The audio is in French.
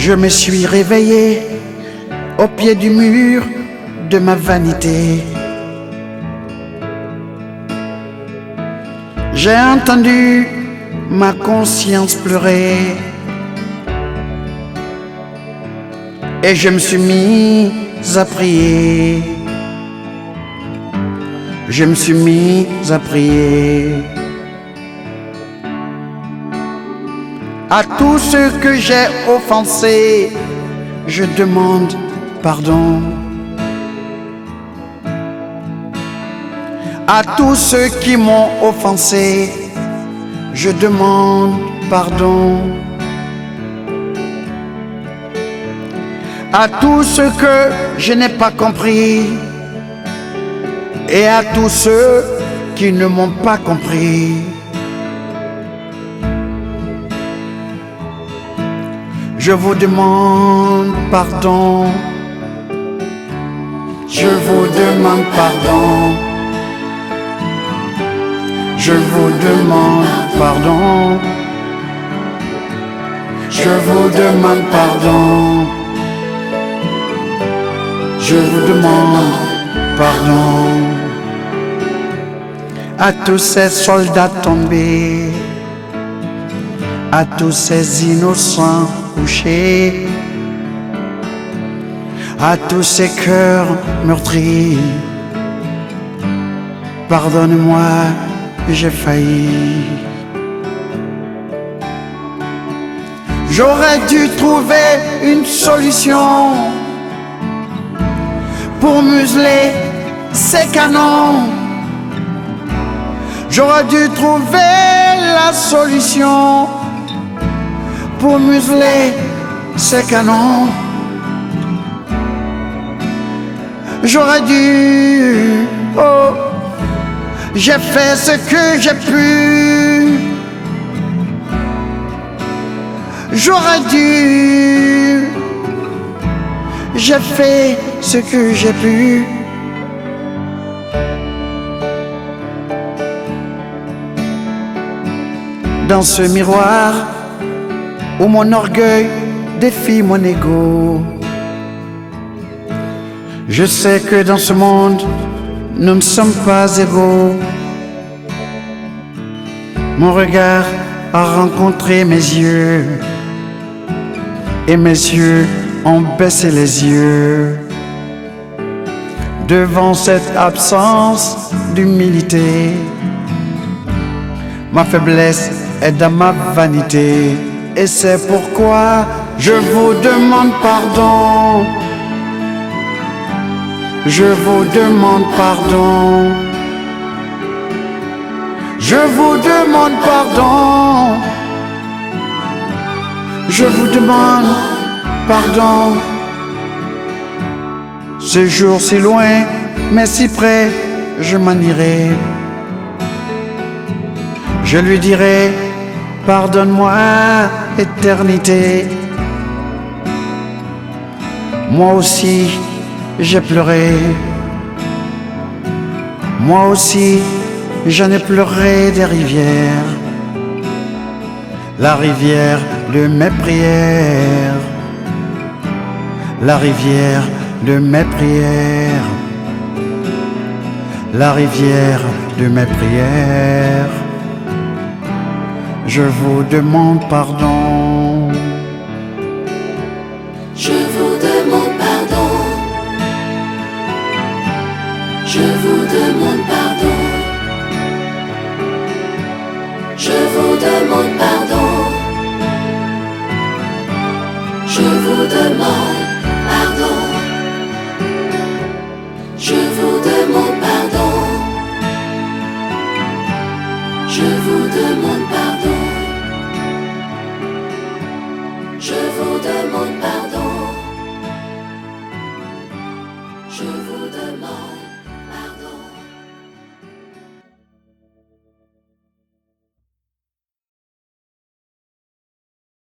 Je me suis réveillé au pied du mur de ma vanité. J'ai entendu ma conscience pleurer. Et je me suis mis à prier. Je me suis mis à prier. À tous ceux que j'ai offensés, je demande pardon. À tous ceux qui m'ont offensé, je demande pardon. À tous ceux que je n'ai pas compris et à tous ceux qui ne m'ont pas compris. Je vous demande pardon. Je vous demande pardon. Je vous demande pardon. Je vous demande pardon. Je vous demande pardon. À tous ces soldats tombés, à tous ces innocents à tous ces cœurs meurtris, pardonne-moi j'ai failli. J'aurais dû trouver une solution pour museler ces canons. J'aurais dû trouver la solution pour museler ces canons. J'aurais dû, oh, j'ai fait ce que j'ai pu. J'aurais dû. J'ai fait ce que j'ai pu. Dans ce miroir où mon orgueil défie mon ego. Je sais que dans ce monde, nous ne sommes pas égaux. Mon regard a rencontré mes yeux et mes yeux ont baissé les yeux devant cette absence d'humilité. Ma faiblesse est dans ma vanité et c'est pourquoi je vous demande pardon. Je vous demande pardon. Je vous demande pardon. Je vous demande pardon. Ce jour si loin, mais si près, je m'en irai. Je lui dirai, pardonne-moi, éternité. Moi aussi, j'ai pleuré. Moi aussi, j'en ai pleuré des rivières. La rivière de mes prières. La rivière de mes prières. La rivière de mes prières. Je vous demande pardon. alone.